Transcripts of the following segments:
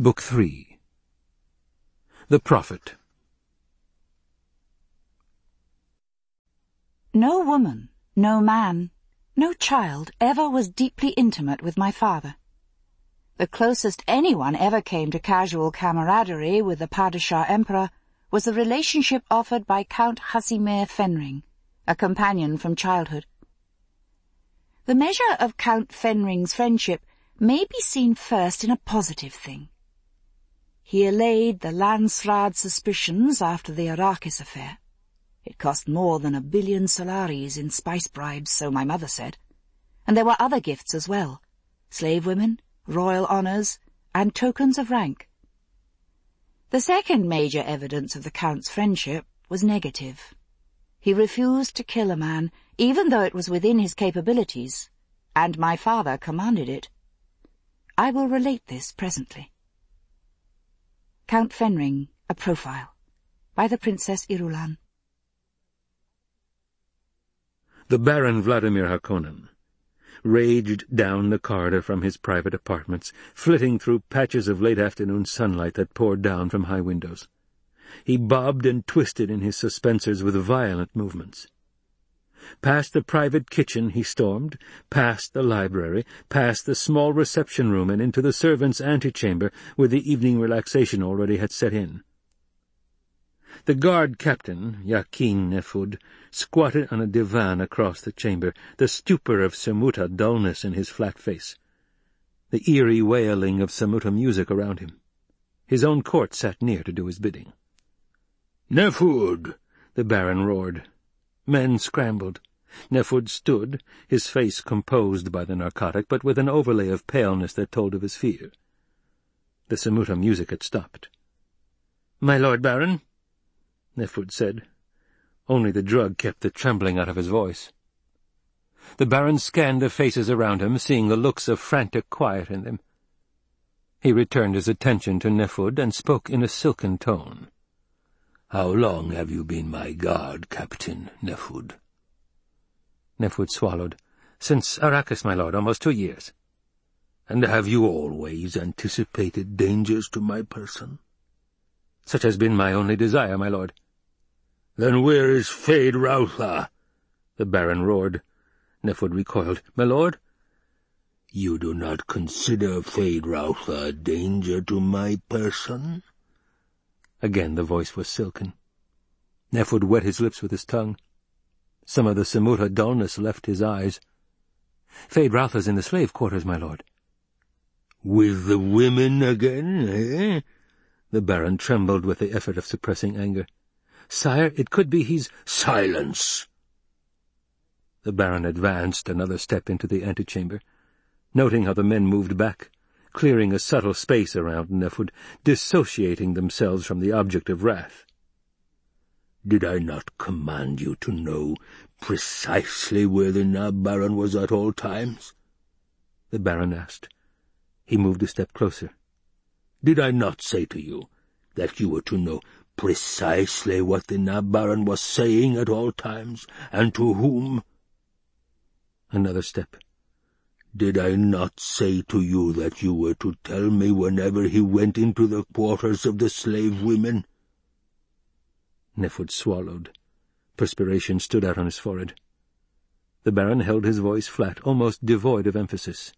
Book 3 The Prophet No woman, no man, no child ever was deeply intimate with my father. The closest anyone ever came to casual camaraderie with the Padishah Emperor was the relationship offered by Count Casimir Fenring, a companion from childhood. The measure of Count Fenring's friendship may be seen first in a positive thing. He allayed the Landsraad suspicions after the Arrakis affair. It cost more than a billion solaris in spice bribes, so my mother said. And there were other gifts as well. Slave women, royal honours, and tokens of rank. The second major evidence of the Count's friendship was negative. He refused to kill a man, even though it was within his capabilities, and my father commanded it. I will relate this presently. Count Fenring, A Profile, by the Princess Irulan. The Baron Vladimir Harkonnen raged down the corridor from his private apartments, flitting through patches of late afternoon sunlight that poured down from high windows. He bobbed and twisted in his suspensors with violent movements. Past the private kitchen he stormed, past the library, past the small reception room, and into the servants' antechamber, where the evening relaxation already had set in. The guard captain, Yakin Nefud, squatted on a divan across the chamber, the stupor of Semuta dullness in his flat face, the eerie wailing of Semuta music around him. His own court sat near to do his bidding. "'Nefud!' the Baron roared. Men scrambled. Nefud stood, his face composed by the narcotic, but with an overlay of paleness that told of his fear. The Semuta music had stopped. "'My Lord Baron?' Nefud said. Only the drug kept the trembling out of his voice. The Baron scanned the faces around him, seeing the looks of frantic quiet in them. He returned his attention to Nefud and spoke in a silken tone. How long have you been my guard, Captain Nefud? Nefud swallowed. Since Arrakis, my lord, almost two years. And have you always anticipated dangers to my person? Such has been my only desire, my lord. Then where is Feyd-Rautha? The Baron roared. Nefud recoiled. My lord? You do not consider Feyd-Rautha a danger to my person? Again the voice was silken. Nefud wet his lips with his tongue. Some of the Semuta dullness left his eyes. Feyd-Rautha's in the slave quarters, my lord. With the women again, eh? The Baron trembled with the effort of suppressing anger. Sire, it could be he's— Silence! The Baron advanced another step into the antechamber, noting how the men moved back clearing a subtle space around Nefud, dissociating themselves from the object of wrath. Did I not command you to know precisely where the na-Baron was at all times? The Baron asked. He moved a step closer. Did I not say to you that you were to know precisely what the na-Baron was saying at all times, and to whom? Another step. Did I not say to you that you were to tell me whenever he went into the quarters of the slave women? Nefud swallowed. Perspiration stood out on his forehead. The Baron held his voice flat, almost devoid of emphasis.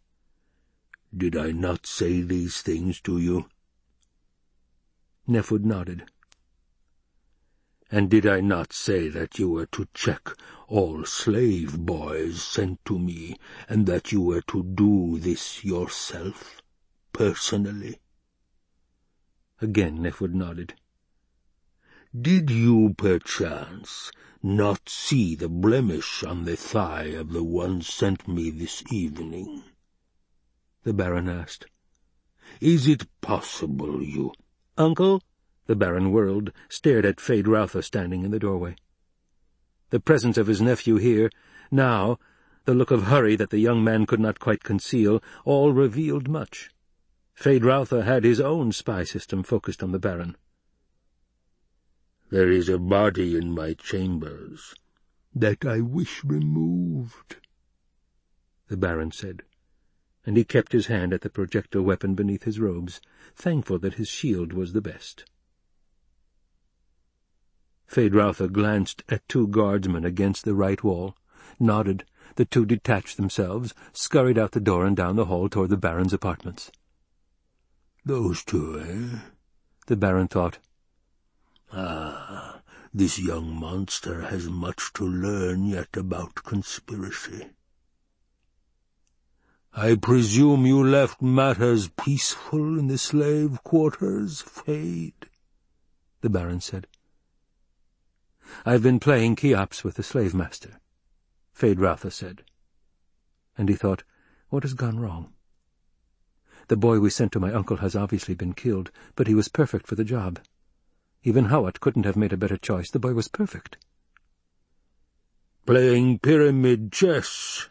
Did I not say these things to you? Nefud nodded. And did I not say that you were to check all slave boys sent to me, and that you were to do this yourself, personally? Again Nefud nodded. Did you, perchance, not see the blemish on the thigh of the one sent me this evening? The Baron asked. Is it possible you— Uncle? The Baron whirled, stared at Feyd-Rautha standing in the doorway. The presence of his nephew here, now, the look of hurry that the young man could not quite conceal, all revealed much. Feyd-Rautha had his own spy system focused on the Baron. There is a body in my chambers that I wish removed, the Baron said. and he kept his hand at the projectile weapon beneath his robes, thankful that his shield was the best. Feyd-Rautha glanced at two guardsmen against the right wall, nodded. The two detached themselves, scurried out the door and down the hall toward the Baron's apartments. Those two, eh? The Baron thought. Ah, this young monster has much to learn yet about conspiracy. I presume you left matters peaceful in the slave quarters, Feyd? The Baron said. I've been playing Cheops with the slave-master, Feyd-Rautha said. And he thought, what has gone wrong? The boy we sent to my uncle has obviously been killed, but he was perfect for the job. Even Hawat couldn't have made a better choice. The boy was perfect. Playing pyramid chess,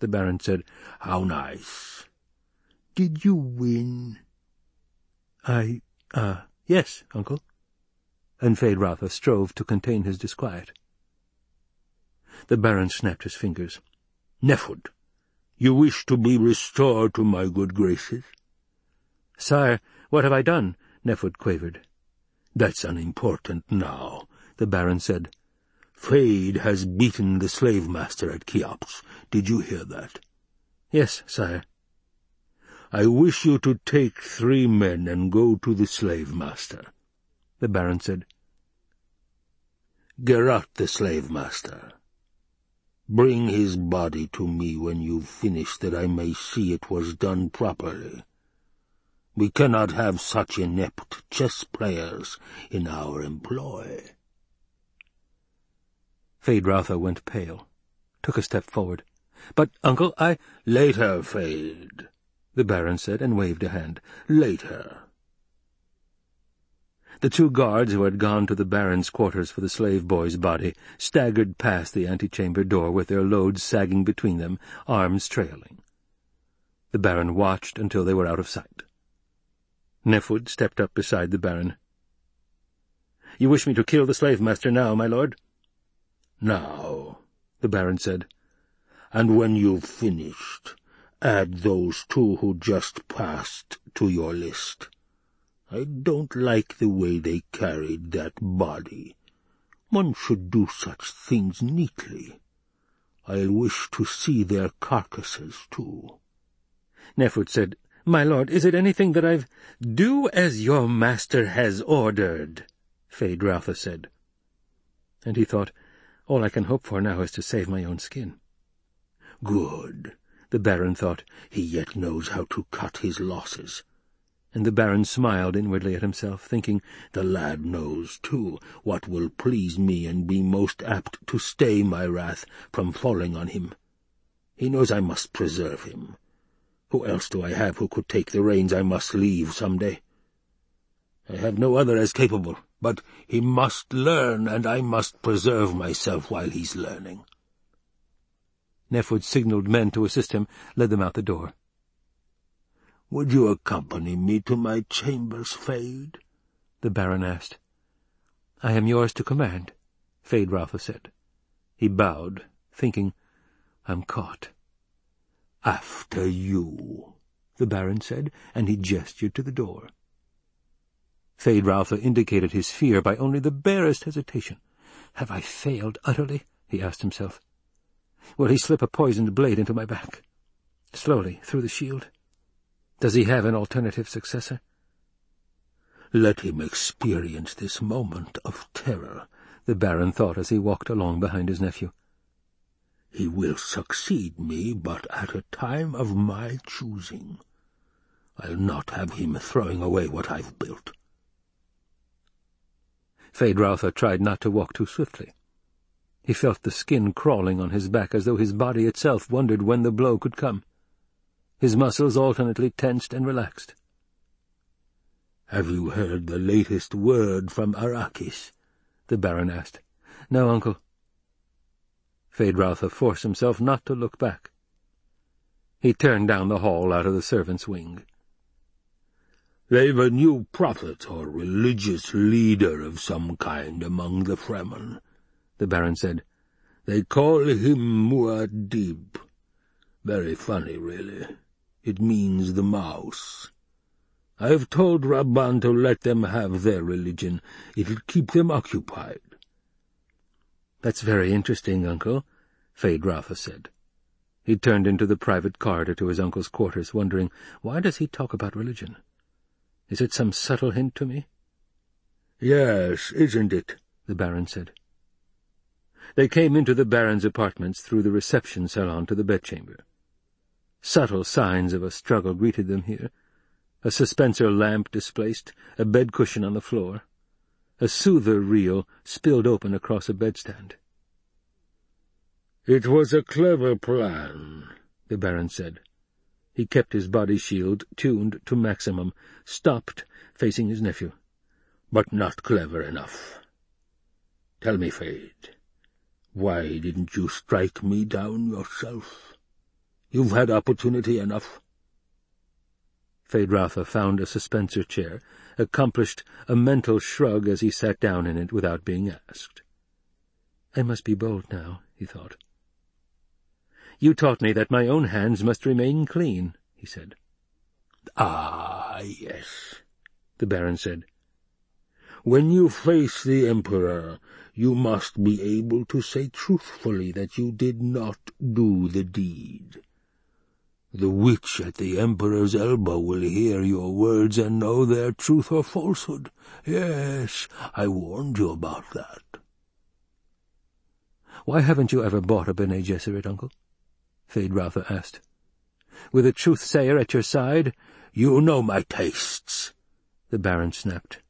the Baron said. How nice. Did you win? I, uh, yes, uncle and Feyd-Rautha strove to contain his disquiet. The Baron snapped his fingers. Nefud, you wish to be restored to my good graces? Sire, what have I done? Nefud quavered. That's unimportant now, the Baron said. Feyd has beaten the slave-master at Cheops. Did you hear that? Yes, sire. I wish you to take three men and go to the slave-master the Baron said. Gerat the slave-master. Bring his body to me when you've finished, that I may see it was done properly. We cannot have such inept chess players in our employ. Feyd-Rautha went pale, took a step forward. But, uncle, I— Later, Feyd, the Baron said, and waved a hand. Later. The two guards who had gone to the Baron's quarters for the slave boy's body staggered past the antechamber door with their loads sagging between them, arms trailing. The Baron watched until they were out of sight. Nefud stepped up beside the Baron. "'You wish me to kill the slave-master now, my lord?' "'Now,' the Baron said. "'And when you've finished, add those two who just passed to your list.' I don't like the way they carried that body. One should do such things neatly. I'll wish to see their carcasses, too. Nefud said, My lord, is it anything that I've— Do as your master has ordered, Feyd-Rautha said. And he thought, All I can hope for now is to save my own skin. Good, the Baron thought. He yet knows how to cut his losses and the Baron smiled inwardly at himself, thinking, The lad knows, too, what will please me and be most apt to stay my wrath from falling on him. He knows I must preserve him. Who else do I have who could take the reins I must leave some day? I have no other as capable, but he must learn, and I must preserve myself while he's learning. Nefud signalled men to assist him, led them out the door. Would you accompany me to my chambers, Feyd? the Baron asked. I am yours to command, Feyd-Rautha said. He bowed, thinking, I'm caught. After you, the Baron said, and he gestured to the door. Feyd-Rautha indicated his fear by only the barest hesitation. Have I failed utterly? he asked himself. Will he slip a poisoned blade into my back? Slowly, through the shield. Does he have an alternative successor? Let him experience this moment of terror, the Baron thought as he walked along behind his nephew. He will succeed me, but at a time of my choosing. I'll not have him throwing away what I've built. Feyd-Rautha tried not to walk too swiftly. He felt the skin crawling on his back as though his body itself wondered when the blow could come. His muscles alternately tensed and relaxed. "'Have you heard the latest word from Arrakis?' the Baron asked. "'No, uncle.' Feyd-Rautha forced himself not to look back. He turned down the hall out of the servants' wing. "'They've a new prophet or religious leader of some kind among the Fremen,' the Baron said. "'They call him Muad'Dib. Very funny, really.' It means the mouse. I've told Rabban to let them have their religion. It'll keep them occupied. That's very interesting, Uncle, Feyd-Rautha said. He turned into the private corridor to his uncle's quarters, wondering, why does he talk about religion? Is it some subtle hint to me? Yes, isn't it? the Baron said. They came into the Baron's apartments through the reception salon to the bedchamber. Subtle signs of a struggle greeted them here. A suspensor lamp displaced, a bed cushion on the floor. A soother reel spilled open across a bedstand. "'It was a clever plan,' the Baron said. He kept his body shield tuned to maximum, stopped, facing his nephew. "'But not clever enough. Tell me, Feyd, why didn't you strike me down yourself? You've had opportunity enough.' Feyd-Rautha found a suspensor chair, accomplished a mental shrug as he sat down in it without being asked. I must be bold now, he thought. You taught me that my own hands must remain clean, he said. Ah, yes, the Baron said. When you face the Emperor, you must be able to say truthfully that you did not do the deed. The witch at the Emperor's elbow will hear your words and know their truth or falsehood. Yes, I warned you about that. Why haven't you ever bought a Bene Gesserit, uncle? Feyd-Rautha asked. With a truth-sayer at your side? You know my tastes, the Baron snapped.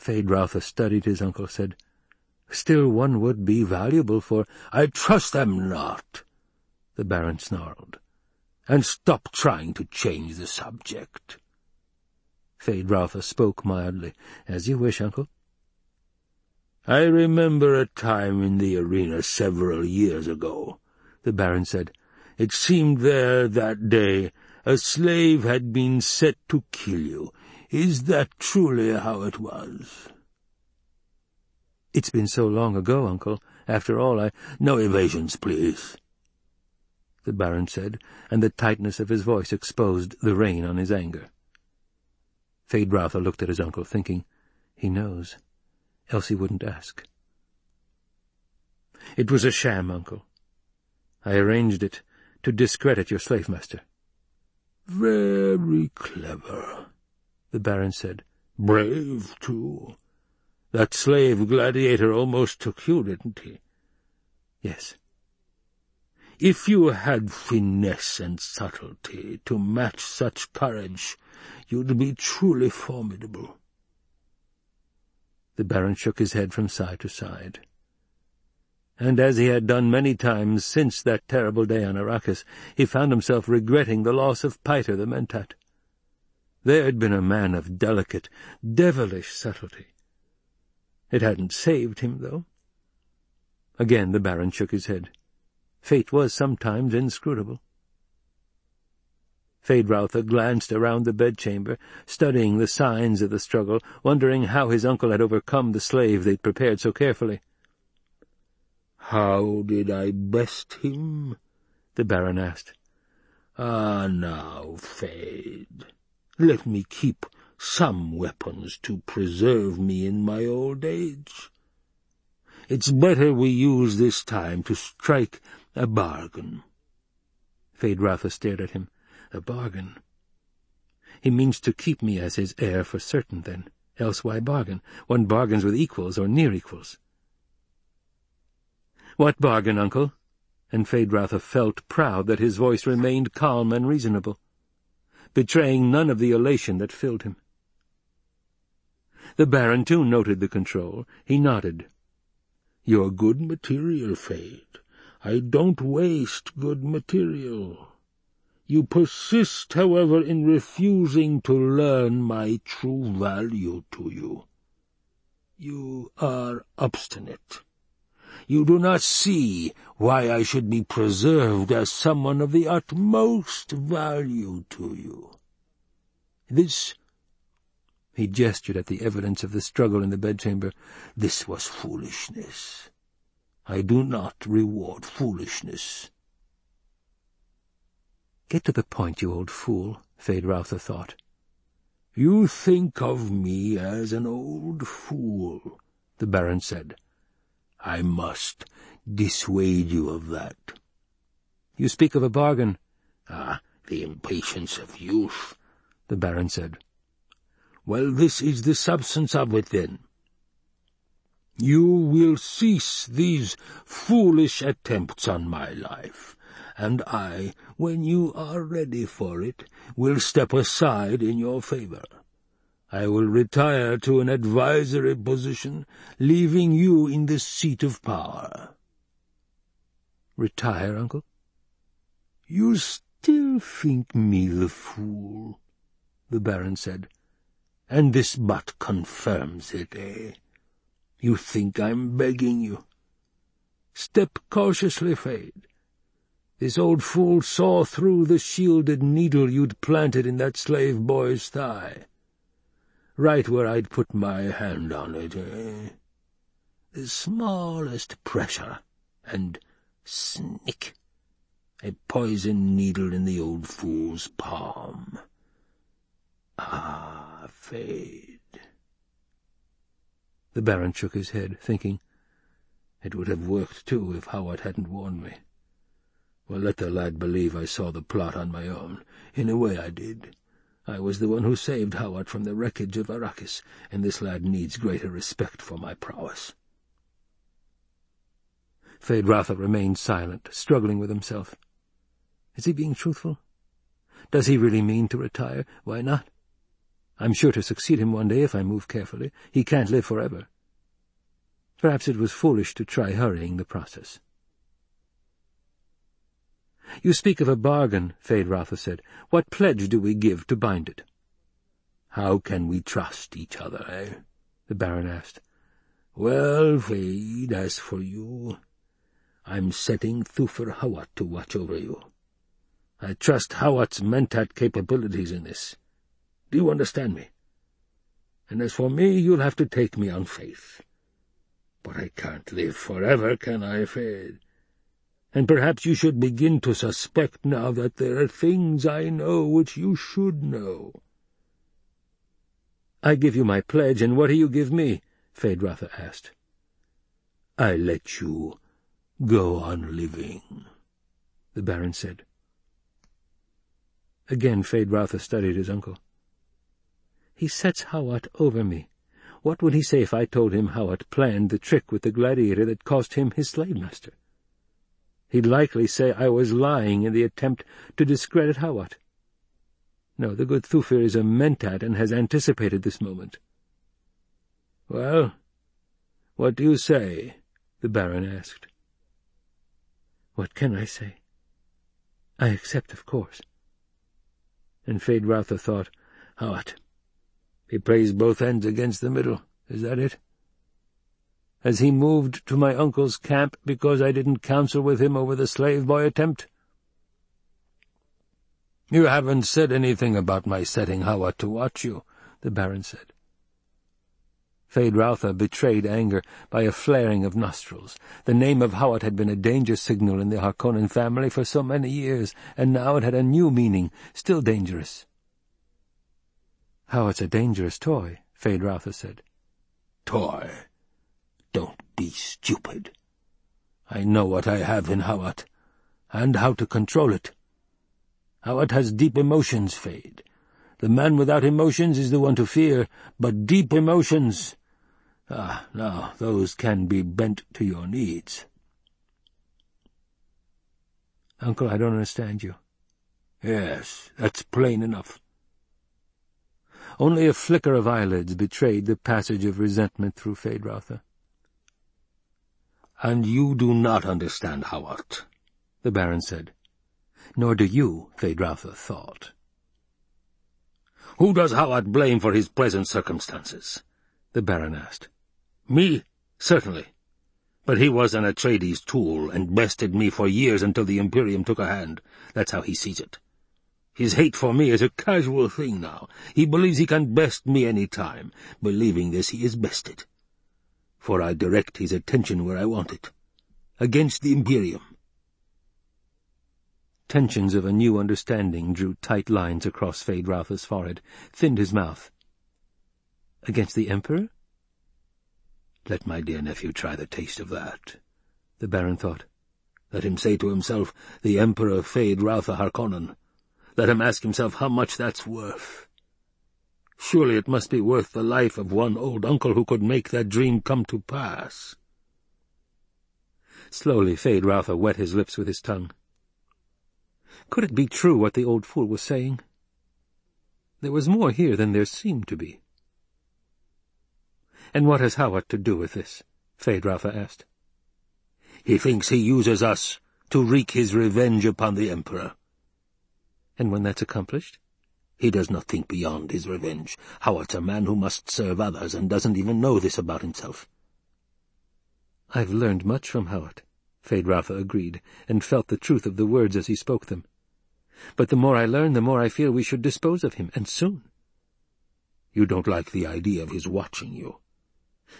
Feyd-Rautha studied his uncle, said, Still one would be valuable for— I trust them not, the Baron snarled. And stop trying to change the subject. Feyd-Rautha spoke mildly. As you wish, uncle. I remember a time in the arena several years ago, the Baron said, it seemed there that day a slave had been set to kill you. Is that truly how it was? It's been so long ago, uncle. After all, I— No evasions, please, the Baron said, and the tightness of his voice exposed the rein on his anger. Feyd-Rautha looked at his uncle, thinking, He knows, else he wouldn't ask. It was a sham, uncle. I arranged it to discredit your slave-master. Very clever, the Baron said. Brave, too. That slave gladiator almost took you, didn't he? Yes. If you had finesse and subtlety to match such courage, you'd be truly formidable. The Baron shook his head from side to side and as he had done many times since that terrible day on Arrakis, he found himself regretting the loss of Piter the Mentat. There had been a man of delicate, devilish subtlety. It hadn't saved him, though. Again the Baron shook his head. Fate was sometimes inscrutable. Feyd-Rautha glanced around the bedchamber, studying the signs of the struggle, wondering how his uncle had overcome the slave they'd prepared so carefully. How did I best him? the Baron asked. Ah, now, Feyd, let me keep some weapons to preserve me in my old age. It's better we use this time to strike a bargain. Feyd-Rautha stared at him. A bargain? He means to keep me as his heir for certain, then. Else why bargain? One bargains with equals or near equals. What bargain, uncle? And Feyd-Rautha felt proud that his voice remained calm and reasonable, betraying none of the elation that filled him. The Baron, too, noted the control. He nodded. You're good material, Feyd. I don't waste good material. You persist, however, in refusing to learn my true value to you. You are obstinate. You do not see why I should be preserved as someone of the utmost value to you. This he gestured at the evidence of the struggle in the bedchamber. This was foolishness. I do not reward foolishness. Get to the point, you old fool, Feyd-Rautha thought. You think of me as an old fool, the Baron said. I must dissuade you of that. You speak of a bargain. Ah, the impatience of youth, the Baron said. Well, this is the substance of it, then. You will cease these foolish attempts on my life, and I, when you are ready for it, will step aside in your favour. I will retire to an advisory position, leaving you in the seat of power. Retire, uncle? You still think me the fool, the Baron said, and this but confirms it, eh? You think I'm begging you? Step cautiously, Feyd. This old fool saw through the shielded needle you'd planted in that slave boy's thigh. Right where I'd put my hand on it, eh? The smallest pressure, and snick, a poison needle in the old fool's palm. Ah, Feyd. The Baron shook his head, thinking, It would have worked, too, if Hawat hadn't warned me. Well, let the lad believe I saw the plot on my own. In a way I did. I was the one who saved Hawat from the wreckage of Arrakis, and this lad needs greater respect for my prowess. Feyd-Rautha remained silent, struggling with himself. Is he being truthful? Does he really mean to retire? Why not? I'm sure to succeed him one day if I move carefully. He can't live forever. Perhaps it was foolish to try hurrying the process. You speak of a bargain, Feyd-Rautha said. What pledge do we give to bind it? How can we trust each other, eh? The Baron asked. Well, Feyd, as for you, I'm setting Thufir Hawat to watch over you. I trust Hawat's mentat capabilities in this. Do you understand me? And as for me, you'll have to take me on faith. But I can't live forever, can I, Feyd? and perhaps you should begin to suspect now that there are things I know which you should know. I give you my pledge, and what do you give me? Feyd-Rautha asked. I let you go on living, the Baron said. Again Feyd-Rautha studied his uncle. He sets Hawat over me. What would he say if I told him Hawat planned the trick with the gladiator that cost him his slave-master? He'd likely say I was lying in the attempt to discredit Hawat. No, the good Thufir is a mentat and has anticipated this moment. Well, what do you say? the Baron asked. What can I say? I accept, of course. And Feyd-Rautha thought, Hawat. He plays both ends against the middle. Is that it? Has he moved to my uncle's camp because I didn't counsel with him over the slave-boy attempt? You haven't said anything about my setting Hawat to watch you, the Baron said. Feyd-Rautha betrayed anger by a flaring of nostrils. The name of Hawat had been a danger signal in the Harkonnen family for so many years, and now it had a new meaning, still dangerous. Hawat's a dangerous toy, Feyd-Rautha said. Toy? Don't be stupid. I know what I have in Hawat, and how to control it. Hawat has deep emotions, Feyd. The man without emotions is the one to fear, but deep emotions... Ah, now, those can be bent to your needs. Uncle, I don't understand you. Yes, that's plain enough. Only a flicker of eyelids betrayed the passage of resentment through Feyd-Rautha. And you do not understand Hawat, the Baron said. Nor do you, Feyd-Rautha thought. Who does Hawat blame for his present circumstances? the Baron asked. Me, certainly. But he was an Atreides tool and bested me for years until the Imperium took a hand. That's how he sees it. His hate for me is a casual thing now. He believes he can best me any time. Believing this, he is bested for I direct his attention where I want it, against the Imperium. Tensions of a new understanding drew tight lines across Feyd-Rautha's forehead, thinned his mouth. Against the Emperor? Let my dear nephew try the taste of that, the Baron thought. Let him say to himself, the Emperor Feyd-Rautha Harkonnen. Let him ask himself how much that's worth. Surely it must be worth the life of one old uncle who could make that dream come to pass. Slowly Feyd-Rautha wet his lips with his tongue. Could it be true what the old fool was saying? There was more here than there seemed to be. And what has Hawat to do with this? Feyd-Rautha asked. He thinks he uses us to wreak his revenge upon the Emperor. And when that's accomplished? He does not think beyond his revenge. Hawat's a man who must serve others and doesn't even know this about himself. I've learned much from Hawat, Feyd-Rautha agreed, and felt the truth of the words as he spoke them. But the more I learn, the more I feel we should dispose of him, and soon. You don't like the idea of his watching you.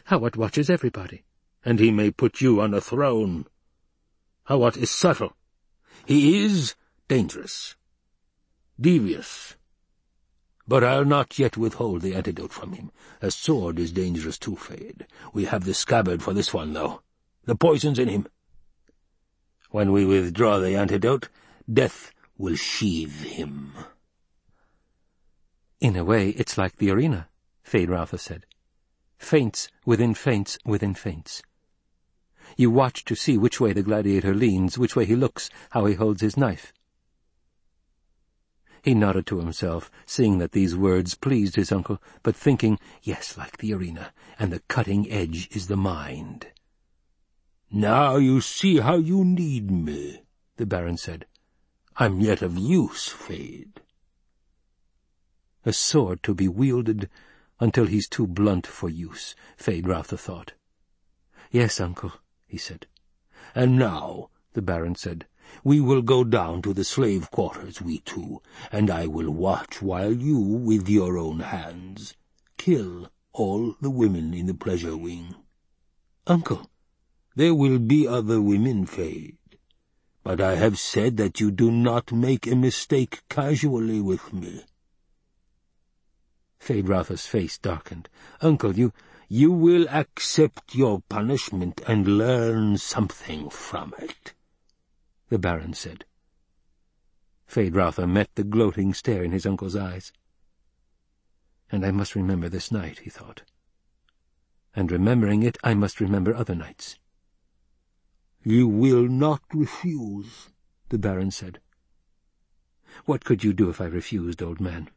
Hawat watches everybody. And he may put you on a throne. Hawat is subtle. He is dangerous. Devious. But I'll not yet withhold the antidote from him. A sword is dangerous too, Feyd. We have the scabbard for this one, though. The poison's in him. When we withdraw the antidote, death will sheathe him. In a way, it's like the arena, Feyd-Rautha said feints within feints within feints. You watch to see which way the gladiator leans, which way he looks, how he holds his knife. He nodded to himself, seeing that these words pleased his uncle, but thinking, yes, like the arena, and the cutting edge is the mind. Now you see how you need me, the Baron said. I'm yet of use, Feyd. A sword to be wielded until he's too blunt for use, Feyd-Rautha thought. Yes, uncle, he said. And now, the Baron said, we will go down to the slave quarters, we two, and I will watch while you, with your own hands, kill all the women in the pleasure wing. Uncle, there will be other women, Feyd, but I have said that you do not make a mistake casually with me. Feyd-Rautha's face darkened. Uncle, you... you will accept your punishment and learn something from it, the Baron said. Feyd-Rautha met the gloating stare in his uncle's eyes. And I must remember this night, he thought. And remembering it, I must remember other nights. You will not refuse, the Baron said. What could you do if I refused, old man?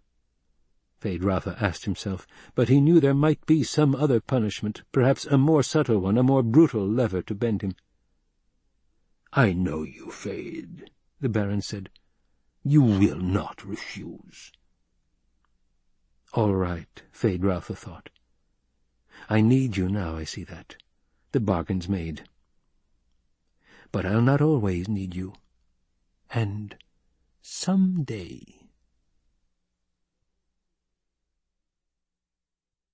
Feyd-Rautha asked himself, but he knew there might be some other punishment, perhaps a more subtle one, a more brutal lever to bend him. "'I know you, Feyd,' the Baron said. "'You will not refuse.' "'All right,' Feyd-Rautha thought. "'I need you now, I see that. The bargain's made. But I'll not always need you. And some day